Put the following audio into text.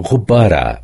غبارة.